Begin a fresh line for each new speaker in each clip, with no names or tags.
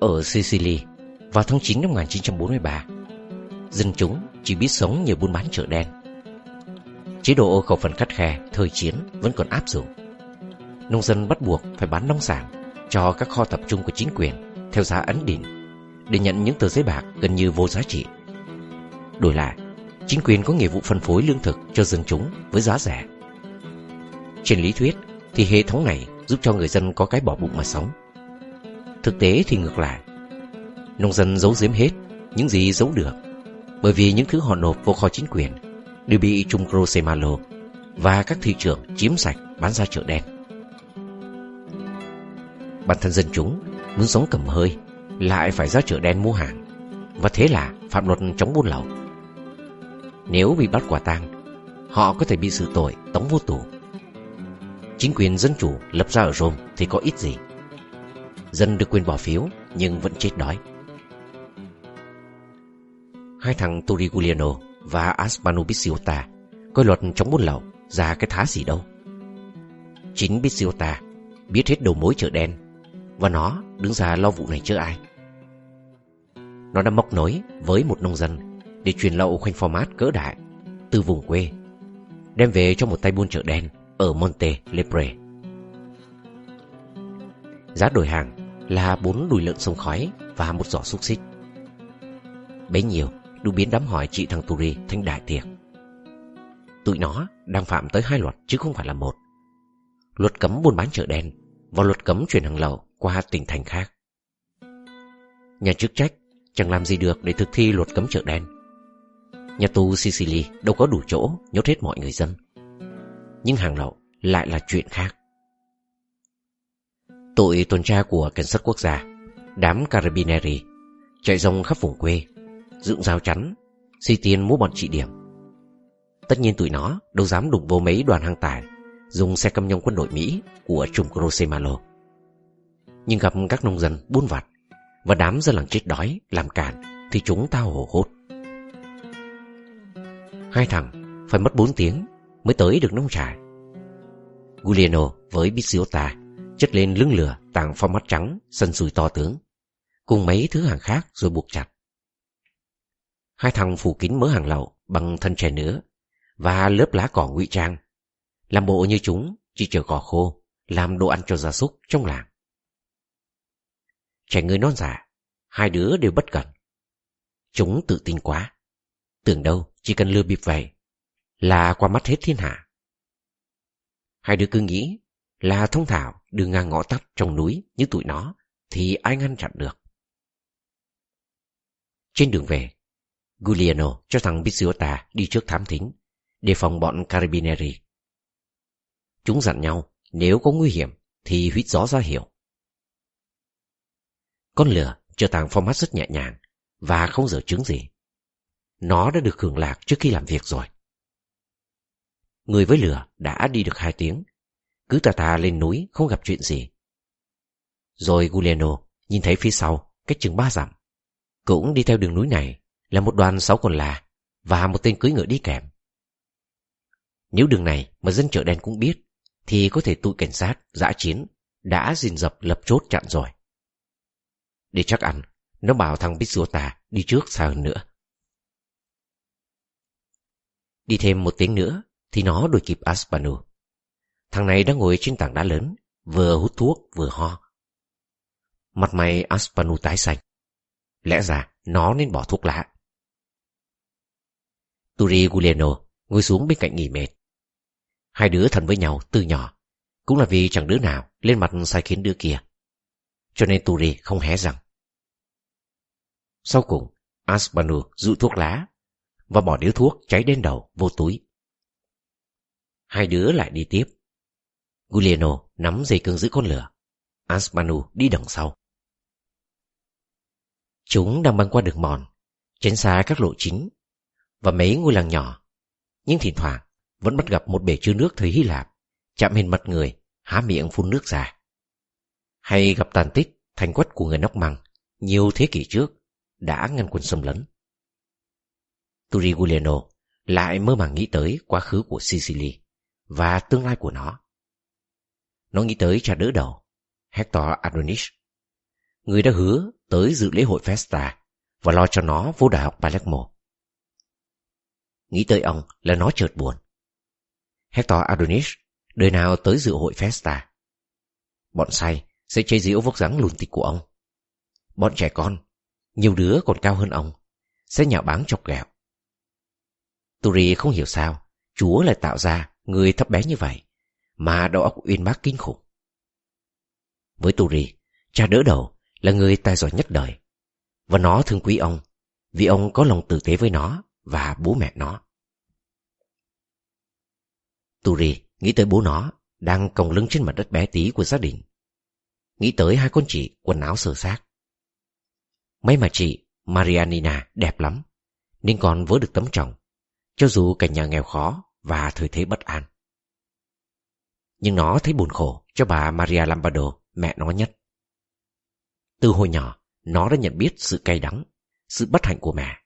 Ở Sicily, vào tháng 9 năm 1943, dân chúng chỉ biết sống nhờ buôn bán chợ đen. Chế độ khẩu phần khắt khe thời chiến vẫn còn áp dụng. Nông dân bắt buộc phải bán nông sản cho các kho tập trung của chính quyền theo giá ấn định để nhận những tờ giấy bạc gần như vô giá trị. Đổi lại, chính quyền có nghĩa vụ phân phối lương thực cho dân chúng với giá rẻ. Trên lý thuyết thì hệ thống này giúp cho người dân có cái bỏ bụng mà sống. Thực tế thì ngược lại. Nông dân giấu giếm hết những gì giấu được bởi vì những thứ họ nộp vô kho chính quyền đều bị Trung Crosemalo và các thị trường chiếm sạch bán ra chợ đen. Bản thân dân chúng muốn sống cầm hơi lại phải ra chợ đen mua hàng và thế là phạm luật chống buôn lậu. Nếu bị bắt quả tang, họ có thể bị xử tội tống vô tù. Chính quyền dân chủ lập ra ở Rome thì có ít gì. Dân được quyền bỏ phiếu, nhưng vẫn chết đói. Hai thằng Turiguliano và Aspano Bisiota coi luật chống buôn lậu ra cái thá gì đâu. Chính Bisiota biết hết đầu mối chợ đen và nó đứng ra lo vụ này chứ ai. Nó đã móc nối với một nông dân để truyền lậu khoanh format cỡ đại từ vùng quê, đem về cho một tay buôn chợ đen ở Monte Lepre. Giá đổi hàng là bốn đùi lợn sông khói và một giỏ xúc xích. Bấy nhiêu đủ biến đám hỏi chị thằng Turi thành đại tiệc. Tụi nó đang phạm tới hai luật chứ không phải là một. Luật cấm buôn bán chợ đen và luật cấm chuyển hàng lậu qua tỉnh thành khác. Nhà chức trách chẳng làm gì được để thực thi luật cấm chợ đen. Nhà tù Sicily đâu có đủ chỗ nhốt hết mọi người dân. Nhưng hàng lậu lại là chuyện khác. Tội tuần tra của cảnh sát quốc gia, đám Carabinieri, chạy rong khắp vùng quê, dựng rào chắn, xi tiền mua bọn trị điểm. Tất nhiên tụi nó đâu dám đụng vô mấy đoàn hàng tải dùng xe cam nhông quân đội Mỹ của Trung Crosemalo. Nhưng gặp các nông dân buôn vặt và đám dân làng chết đói làm cản thì chúng tao hổ hốt. Hai thằng phải mất bốn tiếng mới tới được nông trại. Giuliano với Bisiota chất lên lưng lửa tàng phong mắt trắng, sân sùi to tướng, cùng mấy thứ hàng khác rồi buộc chặt. Hai thằng phủ kín mớ hàng lậu bằng thân trẻ nữa và lớp lá cỏ ngụy trang, làm bộ như chúng chỉ chờ cỏ khô, làm đồ ăn cho gia súc trong làng. Trẻ người non giả, hai đứa đều bất cẩn. Chúng tự tin quá, tưởng đâu chỉ cần lừa bịp vậy là qua mắt hết thiên hạ. Hai đứa cứ nghĩ là thông thảo đường ngang ngõ tắt trong núi như tụi nó thì ai ngăn chặn được. Trên đường về, Giuliano cho thằng Bisiota đi trước thám thính, đề phòng bọn Carabinieri. Chúng dặn nhau nếu có nguy hiểm thì huýt gió ra hiểu. Con lửa chờ tàng format rất nhẹ nhàng và không dở chứng gì. Nó đã được hưởng lạc trước khi làm việc rồi. Người với lửa đã đi được hai tiếng, cứ tà tà lên núi không gặp chuyện gì. Rồi Giuliano nhìn thấy phía sau, cách chừng ba dặm. Cũng đi theo đường núi này là một đoàn sáu con là và một tên cưới ngựa đi kèm. Nếu đường này mà dân chợ đen cũng biết, thì có thể tụi cảnh sát, giã chiến đã gìn dập lập chốt chặn rồi. Để chắc ăn, nó bảo thằng Bisuota đi trước xa hơn nữa. Đi thêm một tiếng nữa thì nó đuổi kịp Aspanu. Thằng này đang ngồi trên tảng đá lớn, vừa hút thuốc vừa ho. Mặt mày Aspanu tái xanh. Lẽ ra nó nên bỏ thuốc lá. Turi Guglielmo ngồi xuống bên cạnh nghỉ mệt. Hai đứa thân với nhau từ nhỏ, cũng là vì chẳng đứa nào lên mặt sai khiến đứa kia. Cho nên Turi không hé răng. Sau cùng, Aspanu dụ thuốc lá và bỏ điếu thuốc cháy đến đầu vô túi. Hai đứa lại đi tiếp. Giuliano nắm dây cương giữ con lửa. Aspanu đi đằng sau. Chúng đang băng qua đường mòn, tránh xa các lộ chính và mấy ngôi làng nhỏ. Nhưng thỉnh thoảng vẫn bắt gặp một bể chứa nước thời Hy Lạp, chạm hình mặt người, há miệng phun nước ra. Hay gặp tàn tích thành quất của người nóc măng nhiều thế kỷ trước đã ngăn quân xâm lấn. Turiguleno lại mơ màng nghĩ tới quá khứ của Sicily và tương lai của nó. Nó nghĩ tới cha đỡ đầu, Hector Adonis, người đã hứa tới dự lễ hội Festa và lo cho nó vô đại học Palermo. Nghĩ tới ông là nó chợt buồn. Hector Adonis đời nào tới dự hội Festa. Bọn say sẽ chế giễu vóc dáng lùn tịch của ông. Bọn trẻ con, nhiều đứa còn cao hơn ông, sẽ nhạo báng chọc ghẹo. Turi không hiểu sao Chúa lại tạo ra người thấp bé như vậy mà đầu óc uyên bác kinh khủng. Với Turi, cha đỡ đầu là người tài giỏi nhất đời và nó thương quý ông vì ông có lòng tử tế với nó và bố mẹ nó. Turi nghĩ tới bố nó đang còng lưng trên mặt đất bé tí của gia đình. Nghĩ tới hai con chị quần áo sờ xác. Mấy mà chị Marianina đẹp lắm nên còn vớ được tấm chồng cho dù cả nhà nghèo khó và thời thế bất an. Nhưng nó thấy buồn khổ cho bà Maria Lombardo, mẹ nó nhất. Từ hồi nhỏ, nó đã nhận biết sự cay đắng, sự bất hạnh của mẹ.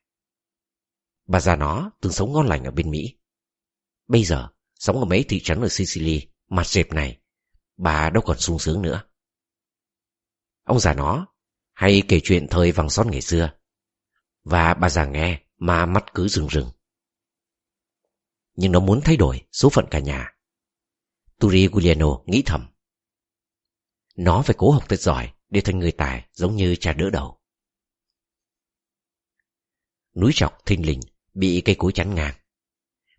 Bà già nó từng sống ngon lành ở bên Mỹ. Bây giờ, sống ở mấy thị trấn ở Sicily, mặt dẹp này, bà đâu còn sung sướng nữa. Ông già nó hay kể chuyện thời vàng son ngày xưa. Và bà già nghe mà mắt cứ rừng rừng nhưng nó muốn thay đổi số phận cả nhà. Turi Giuliano nghĩ thầm. Nó phải cố học thật giỏi để thành người tài giống như cha đỡ đầu. Núi trọc thình lình bị cây cối chắn ngang.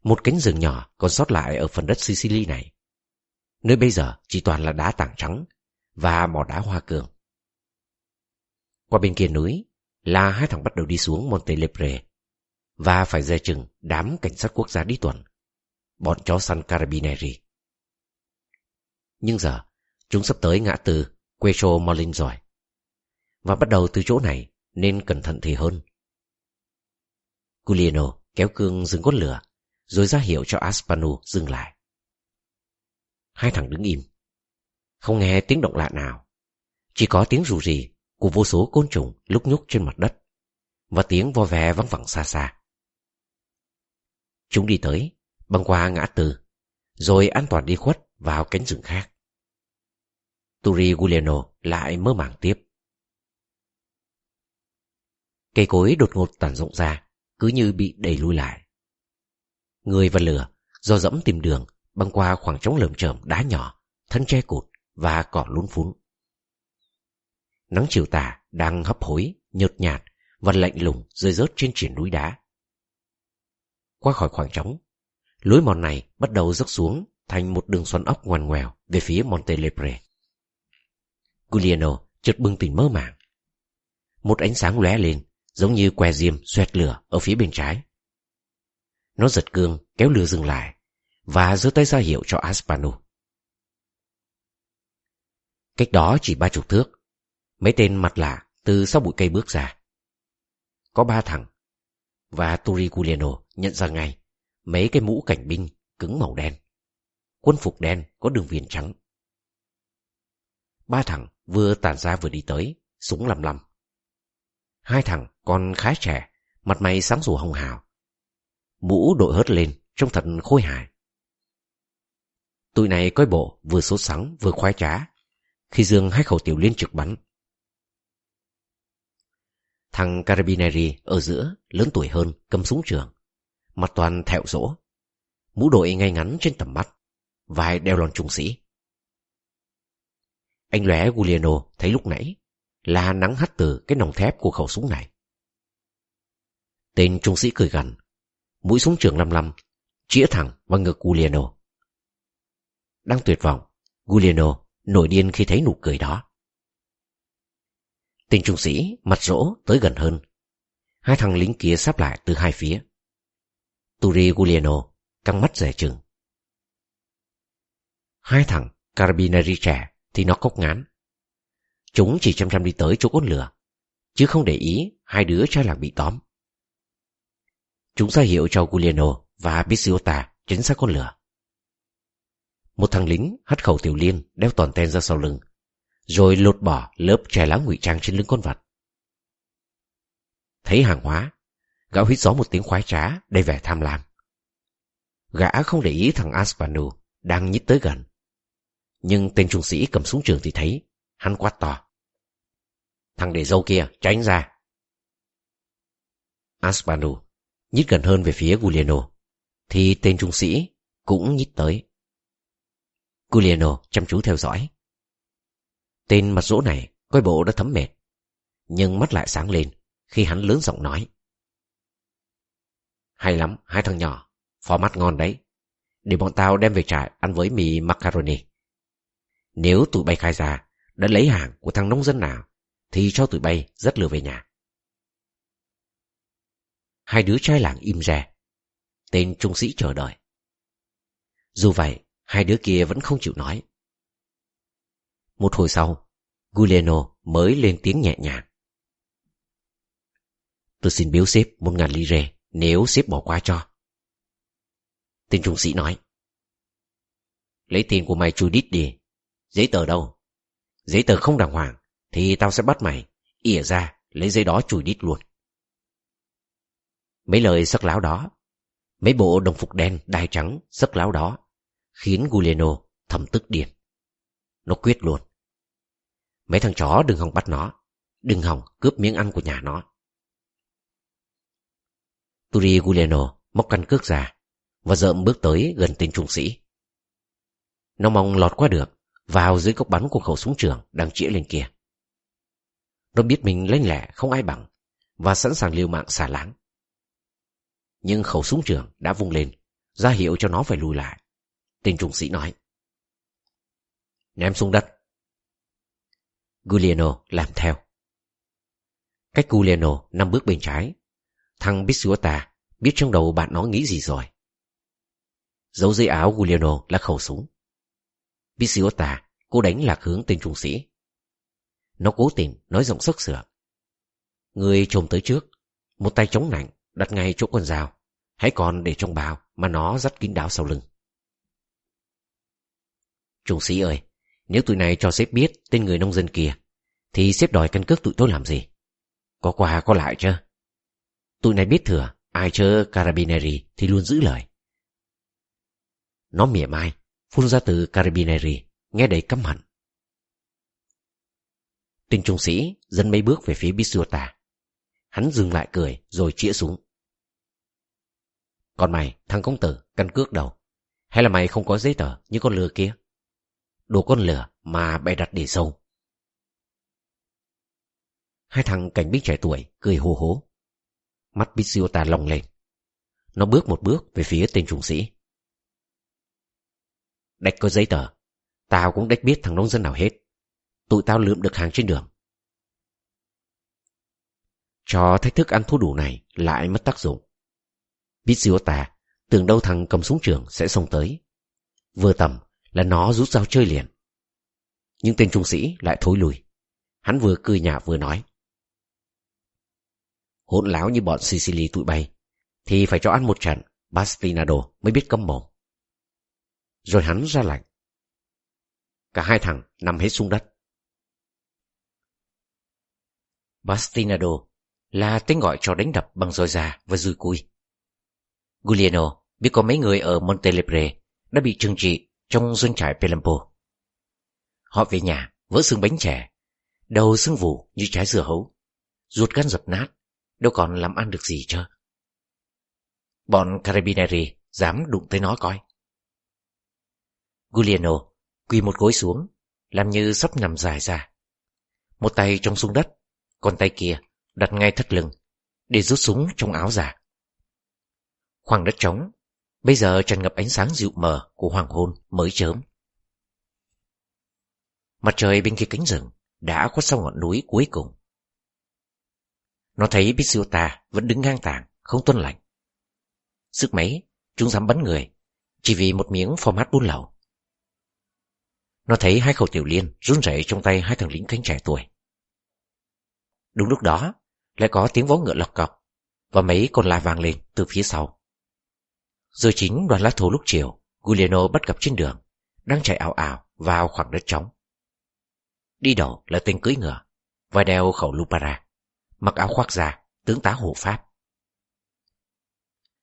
Một cánh rừng nhỏ còn sót lại ở phần đất Sicily này. Nơi bây giờ chỉ toàn là đá tảng trắng và mỏ đá hoa cương. Qua bên kia núi là hai thằng bắt đầu đi xuống Monte Lepre và phải dè chừng đám cảnh sát quốc gia đi tuần, bọn chó săn Carabinieri. Nhưng giờ, chúng sắp tới ngã từ Quecho Molin rồi. Và bắt đầu từ chỗ này nên cẩn thận thì hơn. Giuliano kéo cương dừng cốt lửa, rồi ra hiệu cho Aspanu dừng lại. Hai thằng đứng im, không nghe tiếng động lạ nào. Chỉ có tiếng rù rì của vô số côn trùng lúc nhúc trên mặt đất và tiếng vo ve vắng vẳng xa xa. Chúng đi tới, băng qua ngã tư, rồi an toàn đi khuất vào cánh rừng khác. Turi Giuliano lại mơ màng tiếp. Cây cối đột ngột tản rộng ra, cứ như bị đẩy lui lại. Người và lửa do dẫm tìm đường băng qua khoảng trống lởm chởm đá nhỏ, thân tre cụt và cỏ lún phún. Nắng chiều tà đang hấp hối, nhợt nhạt và lạnh lùng rơi rớt trên triển núi đá. Qua khỏi khoảng trống, lối mòn này bắt đầu rớt xuống thành một đường xoắn ốc ngoằn ngoèo về phía Monte Lepre. Giuliano chợt bừng tỉnh mơ màng. Một ánh sáng lóe lên, giống như que diêm xoẹt lửa ở phía bên trái. Nó giật cương, kéo lửa dừng lại, và giơ tay ra hiệu cho Aspano. Cách đó chỉ ba chục thước, mấy tên mặt lạ từ sau bụi cây bước ra. Có ba thằng, và Turi Giuliano nhận ra ngay mấy cái mũ cảnh binh cứng màu đen. Quân phục đen có đường viền trắng. Ba thằng vừa tản ra vừa đi tới, súng lầm lầm. Hai thằng còn khá trẻ, mặt mày sáng sủa hồng hào. Mũ đội hớt lên, trông thật khôi hài. Tụi này coi bộ vừa sốt sắng vừa khoái trá, khi dương hai khẩu tiểu liên trực bắn. Thằng Carabinieri ở giữa, lớn tuổi hơn, cầm súng trường mặt toàn thẹo rỗ. Mũ đội ngay ngắn trên tầm mắt, vai đeo lon trung sĩ. Anh lóe Giuliano thấy lúc nãy là nắng hắt từ cái nòng thép của khẩu súng này. Tên trung sĩ cười gằn, mũi súng trường lăm lăm, chĩa thẳng vào ngực Giuliano. Đang tuyệt vọng, Giuliano nổi điên khi thấy nụ cười đó. Tên trung sĩ mặt rỗ tới gần hơn. Hai thằng lính kia sắp lại từ hai phía. Turi Giuliano căng mắt rẻ chừng. Hai thằng Carabinieri trẻ thì nó cốc ngán. Chúng chỉ chăm chăm đi tới chỗ cốt lửa, chứ không để ý hai đứa trai làng bị tóm. Chúng ra hiệu cho Giuliano và Bisiota tránh xa con lửa. Một thằng lính hất khẩu tiểu liên đeo toàn ten ra sau lưng, rồi lột bỏ lớp che lá ngụy trang trên lưng con vật. Thấy hàng hóa, Gã hít gió một tiếng khoái trá, đầy vẻ tham lam. Gã không để ý thằng Aspanu đang nhích tới gần. Nhưng tên trung sĩ cầm súng trường thì thấy, hắn quát to. Thằng để dâu kia, tránh ra. Aspanu nhích gần hơn về phía Giuliano, thì tên trung sĩ cũng nhích tới. Giuliano chăm chú theo dõi. Tên mặt rỗ này coi bộ đã thấm mệt, nhưng mắt lại sáng lên khi hắn lớn giọng nói. Hay lắm, hai thằng nhỏ, format ngon đấy. Để bọn tao đem về trại ăn với mì macaroni. Nếu tụi bay khai ra đã lấy hàng của thằng nông dân nào, thì cho tụi bay rất lừa về nhà. Hai đứa trai làng im re. Tên trung sĩ chờ đợi. Dù vậy, hai đứa kia vẫn không chịu nói. Một hồi sau, Giuliano mới lên tiếng nhẹ nhàng. Tôi xin biếu xếp một ngàn lire nếu xếp bỏ qua cho. Tên trung sĩ nói. Lấy tiền của mày chui đít đi. Giấy tờ đâu? Giấy tờ không đàng hoàng thì tao sẽ bắt mày ỉa ra lấy giấy đó chùi đít luôn. Mấy lời sắc láo đó, mấy bộ đồng phục đen đai trắng sắc láo đó khiến Giuliano thầm tức điên. Nó quyết luôn. Mấy thằng chó đừng hòng bắt nó, đừng hòng cướp miếng ăn của nhà nó. Turi Giuliano móc căn cước ra và dợm bước tới gần tên trung sĩ. Nó mong lọt qua được vào dưới cốc bắn của khẩu súng trường đang chĩa lên kia. Nó biết mình lanh lẻ không ai bằng và sẵn sàng liều mạng xả láng. Nhưng khẩu súng trường đã vung lên, ra hiệu cho nó phải lùi lại. Tên trung sĩ nói. Ném xuống đất. Giuliano làm theo. Cách Giuliano năm bước bên trái, thằng Bisuota biết trong đầu bạn nó nghĩ gì rồi. Giấu dưới áo Giuliano là khẩu súng. Bisuota cố đánh lạc hướng tên trung sĩ. Nó cố tình nói giọng sức sửa. Người trồm tới trước, một tay chống nạnh, đặt ngay chỗ con dao. Hãy còn để trong bao mà nó dắt kín đáo sau lưng. Trung sĩ ơi, nếu tụi này cho sếp biết tên người nông dân kia, thì sếp đòi căn cước tụi tôi làm gì? Có qua có lại chứ? Tụi này biết thừa, ai chơi Carabineri thì luôn giữ lời. Nó mỉa mai, phun ra từ Carabinieri, nghe đầy căm hận. Tên trung sĩ dẫn mấy bước về phía Bisuota. Hắn dừng lại cười rồi chĩa súng. Còn mày, thằng công tử, căn cước đầu. Hay là mày không có giấy tờ như con lừa kia? Đồ con lừa mà bày đặt để sâu. Hai thằng cảnh binh trẻ tuổi cười hô hố. Mắt Bisuota lồng lên. Nó bước một bước về phía tên trung sĩ. Đách có giấy tờ. Tao cũng đách biết thằng nông dân nào hết tụi tao lượm được hàng trên đường. Cho thách thức ăn thua đủ này lại mất tác dụng. Pizziotta tưởng đâu thằng cầm súng trường sẽ xông tới. Vừa tầm là nó rút dao chơi liền. Nhưng tên trung sĩ lại thối lùi. Hắn vừa cười nhả vừa nói. Hỗn láo như bọn Sicily tụi bay, thì phải cho ăn một trận Bastinado mới biết câm mồm. Rồi hắn ra lạnh. Cả hai thằng nằm hết xuống đất. Bastinado là tên gọi cho đánh đập bằng roi già và dùi cui. Giuliano biết có mấy người ở Montelebre đã bị trừng trị trong doanh trại Pelampo. Họ về nhà vỡ xương bánh chè, đầu xương vù như trái dưa hấu, ruột gan dập nát, đâu còn làm ăn được gì chứ. Bọn Carabinieri dám đụng tới nó coi. Giuliano quỳ một gối xuống, làm như sắp nằm dài ra. Một tay trong súng đất còn tay kia đặt ngay thắt lưng để rút súng trong áo giả. Khoảng đất trống, bây giờ tràn ngập ánh sáng dịu mờ của hoàng hôn mới chớm. Mặt trời bên kia cánh rừng đã khuất sau ngọn núi cuối cùng. Nó thấy Bisuta vẫn đứng ngang tàng, không tuân lạnh. Sức mấy, chúng dám bắn người, chỉ vì một miếng format buôn lậu. Nó thấy hai khẩu tiểu liên run rẩy trong tay hai thằng lính cánh trẻ tuổi. Đúng lúc đó, lại có tiếng vó ngựa lọc cọc và mấy con la vang lên từ phía sau. Rồi chính đoàn lá thú lúc chiều, Giuliano bắt gặp trên đường, đang chạy ảo ảo vào khoảng đất trống. Đi đầu là tên cưỡi ngựa, và đeo khẩu lupara, mặc áo khoác da, tướng tá hộ pháp.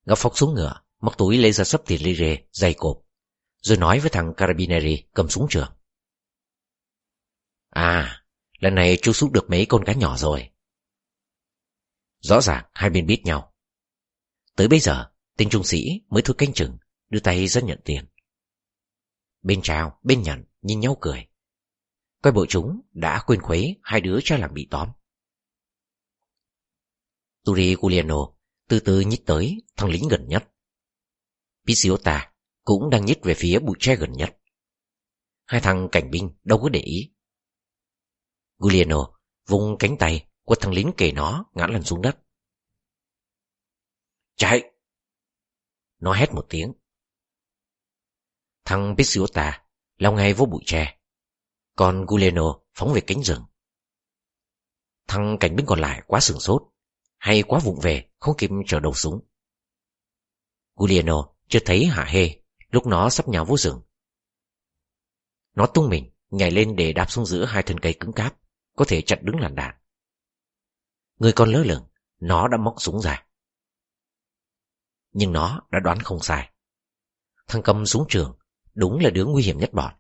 Gấp phóc xuống ngựa, móc túi lấy ra sấp tiền lire dày cộp, rồi nói với thằng Carabinieri cầm súng trường. À, Lần này chú xúc được mấy con cá nhỏ rồi. Rõ ràng hai bên biết nhau. Tới bây giờ, tên trung sĩ mới thôi canh chừng, đưa tay ra nhận tiền. Bên trao, bên nhận, nhìn nhau cười. Coi bộ chúng đã quên khuấy hai đứa cho làm bị tóm. Turi Giuliano từ từ nhích tới thằng lính gần nhất. Pisiota cũng đang nhích về phía bụi tre gần nhất. Hai thằng cảnh binh đâu có để ý. Giuliano vung cánh tay của thằng lính kề nó ngã lăn xuống đất. Chạy! Nó hét một tiếng. Thằng Pizziota lao ngay vô bụi tre. Còn Giuliano phóng về cánh rừng. Thằng cảnh binh còn lại quá sửng sốt, hay quá vụng về, không kịp trở đầu súng. Giuliano chưa thấy hả hê lúc nó sắp nhào vô rừng. Nó tung mình, nhảy lên để đạp xuống giữa hai thân cây cứng cáp, có thể chặn đứng làn đạn. Người con lỡ lửng, nó đã móc súng ra. Nhưng nó đã đoán không sai. Thằng cầm súng trường, đúng là đứa nguy hiểm nhất bọn.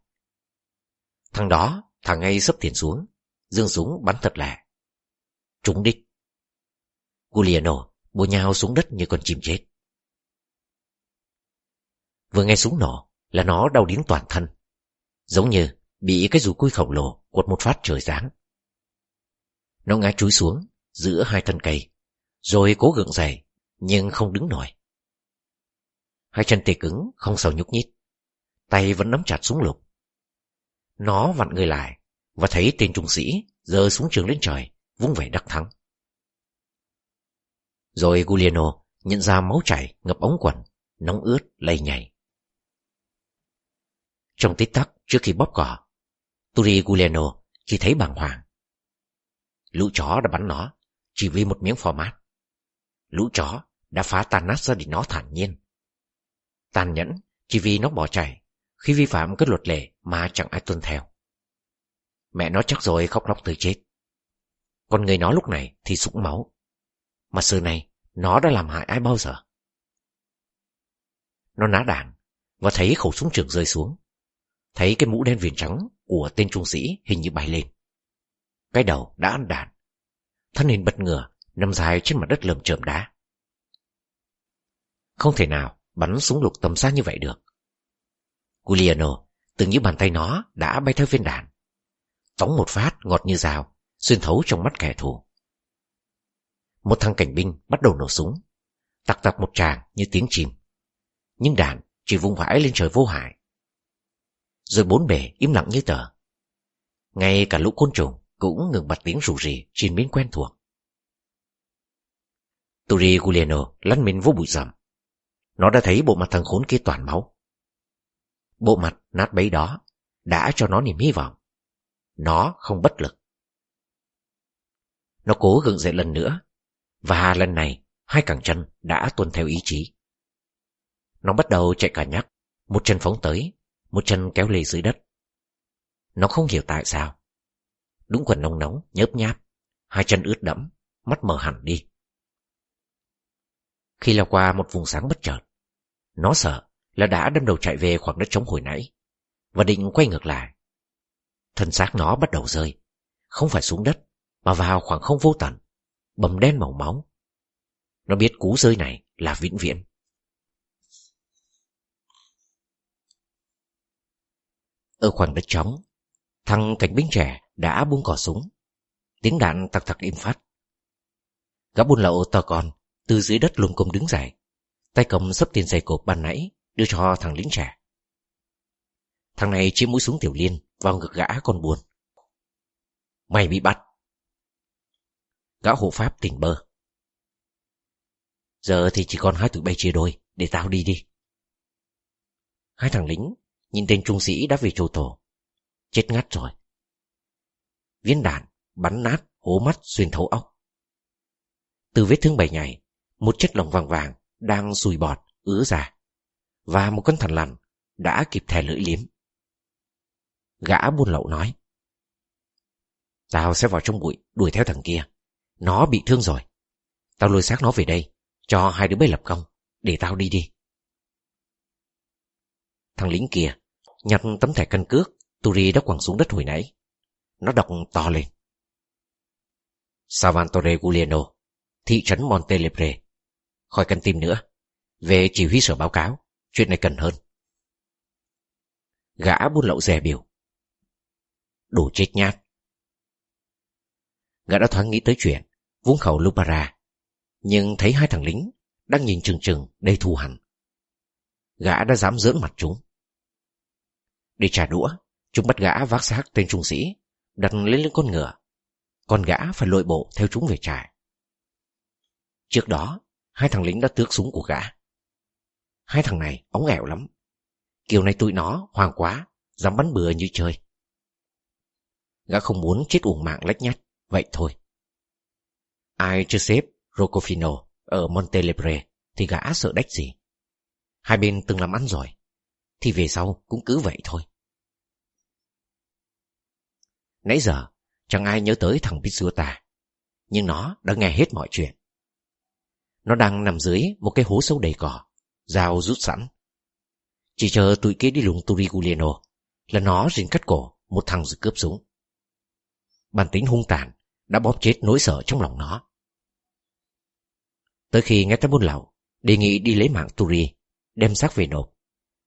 Thằng đó thằng ngay sấp tiền xuống, dương súng bắn thật lẹ. Trúng đích. Giuliano bùa nhào xuống đất như con chim chết. Vừa nghe súng nổ là nó đau điếng toàn thân. Giống như bị cái dù cui khổng lồ quật một phát trời giáng. Nó ngã chúi xuống giữa hai thân cây, rồi cố gượng dậy nhưng không đứng nổi. Hai chân tê cứng không sao nhúc nhích, tay vẫn nắm chặt súng lục. Nó vặn người lại và thấy tên trung sĩ giơ súng trường lên trời, vung vẻ đắc thắng. Rồi Giuliano nhận ra máu chảy ngập ống quần, nóng ướt lây nhảy. Trong tích tắc trước khi bóp cỏ, Turi Giuliano chỉ thấy bàng hoàng. Lũ chó đã bắn nó chỉ vì một miếng format. Lũ chó đã phá tan nát gia đình nó thản nhiên. Tàn nhẫn chỉ vì nó bỏ chạy khi vi phạm các luật lệ mà chẳng ai tuân theo. Mẹ nó chắc rồi khóc lóc tới chết. Còn người nó lúc này thì sũng máu. Mà xưa này nó đã làm hại ai bao giờ? Nó ná đạn và thấy khẩu súng trường rơi xuống. Thấy cái mũ đen viền trắng của tên trung sĩ hình như bay lên. Cái đầu đã ăn đạn. Thân hình bật ngửa, nằm dài trên mặt đất lởm chởm đá. Không thể nào bắn súng lục tầm xa như vậy được. Giuliano, từng như bàn tay nó đã bay theo viên đạn. Tóng một phát ngọt như dao xuyên thấu trong mắt kẻ thù. Một thằng cảnh binh bắt đầu nổ súng, tặc tặc một tràng như tiếng chim. Nhưng đạn chỉ vung vãi lên trời vô hại. Rồi bốn bề im lặng như tờ. Ngay cả lũ côn trùng cũng ngừng bật tiếng rủ rỉ trên miếng quen thuộc. Turi Giuliano lăn mình vô bụi rậm. Nó đã thấy bộ mặt thằng khốn kia toàn máu. Bộ mặt nát bấy đó đã cho nó niềm hy vọng. Nó không bất lực. Nó cố gượng dậy lần nữa, và lần này hai cẳng chân đã tuân theo ý chí. Nó bắt đầu chạy cả nhắc, một chân phóng tới, một chân kéo lê dưới đất. Nó không hiểu tại sao. Đúng quần nóng nóng, nhớp nháp, hai chân ướt đẫm, mắt mở hẳn đi. Khi lao qua một vùng sáng bất chợt, nó sợ là đã đâm đầu chạy về khoảng đất trống hồi nãy và định quay ngược lại. Thân xác nó bắt đầu rơi, không phải xuống đất mà vào khoảng không vô tận, bầm đen màu máu. Nó biết cú rơi này là vĩnh viễn. Ở khoảng đất trống, thằng cảnh binh trẻ đã buông cò súng. Tiếng đạn tặc tặc im phát. Gã buôn lậu to con từ dưới đất lùng cồm đứng dậy, tay cầm sấp tiền giày cộp ban nãy đưa cho thằng lính trẻ. Thằng này chiếm mũi súng tiểu liên vào ngực gã con buồn. Mày bị bắt. Gã hộ pháp tỉnh bơ. Giờ thì chỉ còn hai tụi bay chia đôi, để tao đi đi. Hai thằng lính nhìn tên trung sĩ đã về châu thổ, Chết ngắt rồi. Viên đạn bắn nát hố mắt xuyên thấu óc. Từ vết thương bảy nhảy, một chất lỏng vàng vàng đang sùi bọt, ứa ra. Và một con thằn lằn đã kịp thè lưỡi liếm. Gã buôn lậu nói. Tao sẽ vào trong bụi đuổi theo thằng kia. Nó bị thương rồi. Tao lôi xác nó về đây, cho hai đứa bay lập công, để tao đi đi. Thằng lính kia nhặt tấm thẻ căn cước Turi đã quẳng xuống đất hồi nãy. Nó đọc to lên. Salvatore Giuliano, thị trấn Montelebre. Khỏi cần tìm nữa. Về chỉ huy sở báo cáo, chuyện này cần hơn. Gã buôn lậu rẻ biểu. Đủ chết nhát. Gã đã thoáng nghĩ tới chuyện, vung khẩu Lupara, nhưng thấy hai thằng lính đang nhìn chừng chừng đầy thù hẳn. Gã đã dám dỡn mặt chúng. Để trả đũa, chúng bắt gã vác xác tên trung sĩ, đặt lên lưng con ngựa. Còn gã phải lội bộ theo chúng về trại. Trước đó, hai thằng lính đã tước súng của gã. Hai thằng này ống ẻo lắm. Kiểu này tụi nó hoàng quá, dám bắn bừa như chơi. Gã không muốn chết uổng mạng lách nhách, vậy thôi. Ai chưa xếp Rocofino ở Montelebre thì gã sợ đách gì. Hai bên từng làm ăn rồi, thì về sau cũng cứ vậy thôi. Nãy giờ, chẳng ai nhớ tới thằng Pizzuta, nhưng nó đã nghe hết mọi chuyện. Nó đang nằm dưới một cái hố sâu đầy cỏ, dao rút sẵn. Chỉ chờ tụi kia đi lùng Turiguliano là nó rình cắt cổ một thằng rồi cướp súng. Bản tính hung tàn đã bóp chết nỗi sợ trong lòng nó. Tới khi nghe tới buôn lậu, đề nghị đi lấy mạng Turi, đem xác về nộp,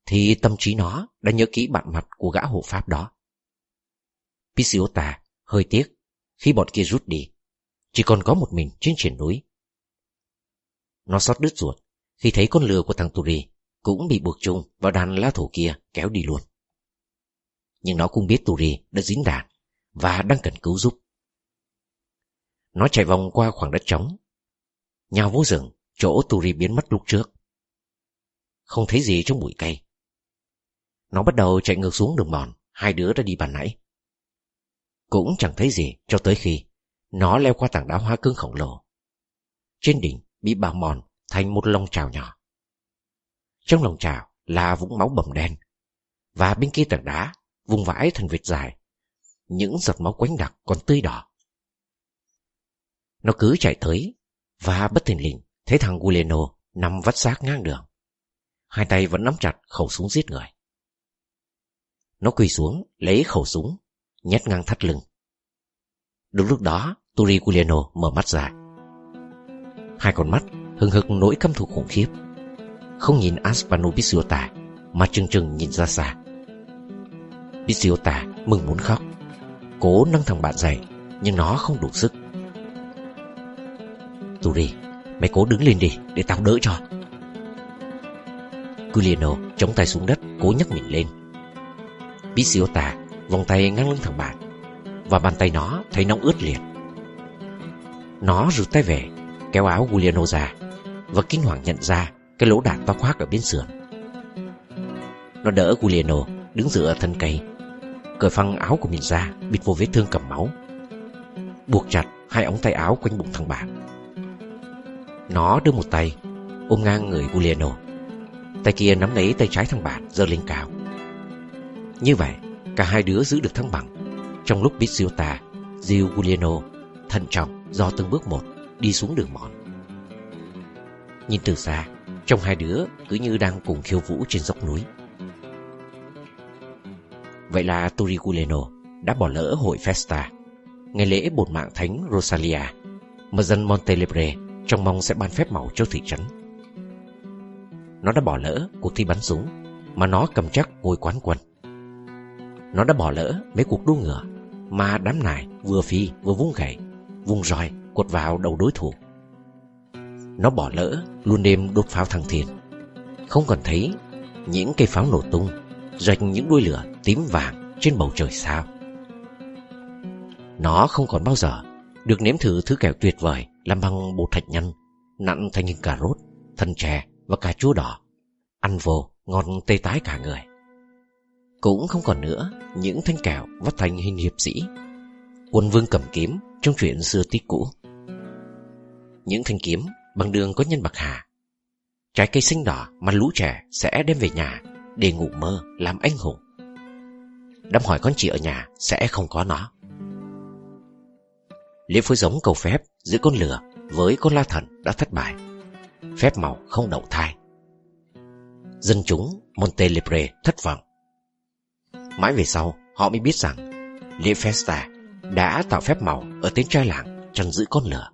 thì tâm trí nó đã nhớ kỹ bạn mặt của gã hộ pháp đó. Pisiota hơi tiếc khi bọn kia rút đi, chỉ còn có một mình trên triển núi. Nó xót đứt ruột khi thấy con lừa của thằng Turi cũng bị buộc chung vào đàn lá thổ kia kéo đi luôn. Nhưng nó cũng biết Turi đã dính đàn và đang cần cứu giúp. Nó chạy vòng qua khoảng đất trống, nhào vô rừng, chỗ Turi biến mất lúc trước. Không thấy gì trong bụi cây. Nó bắt đầu chạy ngược xuống đường mòn, hai đứa đã đi bàn nãy. Cũng chẳng thấy gì cho tới khi nó leo qua tảng đá hoa cương khổng lồ. Trên đỉnh bị bào mòn thành một lông trào nhỏ. Trong lòng trào là vũng máu bầm đen, và bên kia tảng đá, vùng vãi thành vệt dài, những giọt máu quánh đặc còn tươi đỏ. Nó cứ chạy tới, và bất thình lình thấy thằng Guleno nằm vắt xác ngang đường. Hai tay vẫn nắm chặt khẩu súng giết người. Nó quỳ xuống, lấy khẩu súng, nhét ngang thắt lưng. Đúng lúc đó, Turi Giuliano mở mắt ra. Hai con mắt hừng hực nỗi căm thù khủng khiếp. Không nhìn Aspano Bisiota, mà chừng chừng nhìn ra xa. Bisiota mừng muốn khóc. Cố nâng thằng bạn dậy, nhưng nó không đủ sức. Turi, mày cố đứng lên đi, để tao đỡ cho. Giuliano chống tay xuống đất, cố nhấc mình lên. Bisiota vòng tay ngang lưng thằng bạn, và bàn tay nó thấy nóng ướt liệt. Nó rụt tay về, kéo áo Giuliano ra, và kinh hoàng nhận ra cái lỗ đạn to khoác ở bên sườn. Nó đỡ Giuliano đứng dựa thân cây, cởi phăng áo của mình ra, bịt vô vết thương cầm máu. Buộc chặt hai ống tay áo quanh bụng thằng bạn. Nó đưa một tay, ôm ngang người Giuliano. Tay kia nắm lấy tay trái thằng bạn, giơ lên cao. Như vậy, cả hai đứa giữ được thăng bằng. Trong lúc Pizziota, Gil Giuliano thận trọng do từng bước một đi xuống đường mòn. Nhìn từ xa, trong hai đứa cứ như đang cùng khiêu vũ trên dốc núi. Vậy là Turiguleno đã bỏ lỡ hội Festa, ngày lễ bổn mạng thánh Rosalia, mà dân Montelebre trong mong sẽ ban phép màu cho thị trấn. Nó đã bỏ lỡ cuộc thi bắn súng, mà nó cầm chắc ngôi quán quân. Nó đã bỏ lỡ mấy cuộc đua ngựa, mà đám nải vừa phi vừa vung gậy, vung roi cột vào đầu đối thủ. Nó bỏ lỡ luôn đêm đốt pháo thăng thiên Không còn thấy những cây pháo nổ tung Rạch những đuôi lửa tím vàng trên bầu trời sao Nó không còn bao giờ được nếm thử thứ kẹo tuyệt vời làm bằng bột thạch nhân, nặn thành hình cà rốt, thân chè và cà chua đỏ. Ăn vô, ngon tê tái cả người. Cũng không còn nữa, những thanh cào vắt thành hình hiệp sĩ. Quân vương cầm kiếm trong chuyện xưa tích cũ. Những thanh kiếm bằng đường có nhân bạc hà. Trái cây xanh đỏ mà lũ trẻ sẽ đem về nhà để ngủ mơ, làm anh hùng. Đám hỏi con chị ở nhà sẽ không có nó. Lễ phối giống cầu phép giữa con lửa với con la thần đã thất bại. Phép màu không đậu thai. Dân chúng Montelebre thất vọng. Mãi về sau, họ mới biết rằng lễ Festa đã tạo phép màu ở tên trai làng chăn giữ con lửa.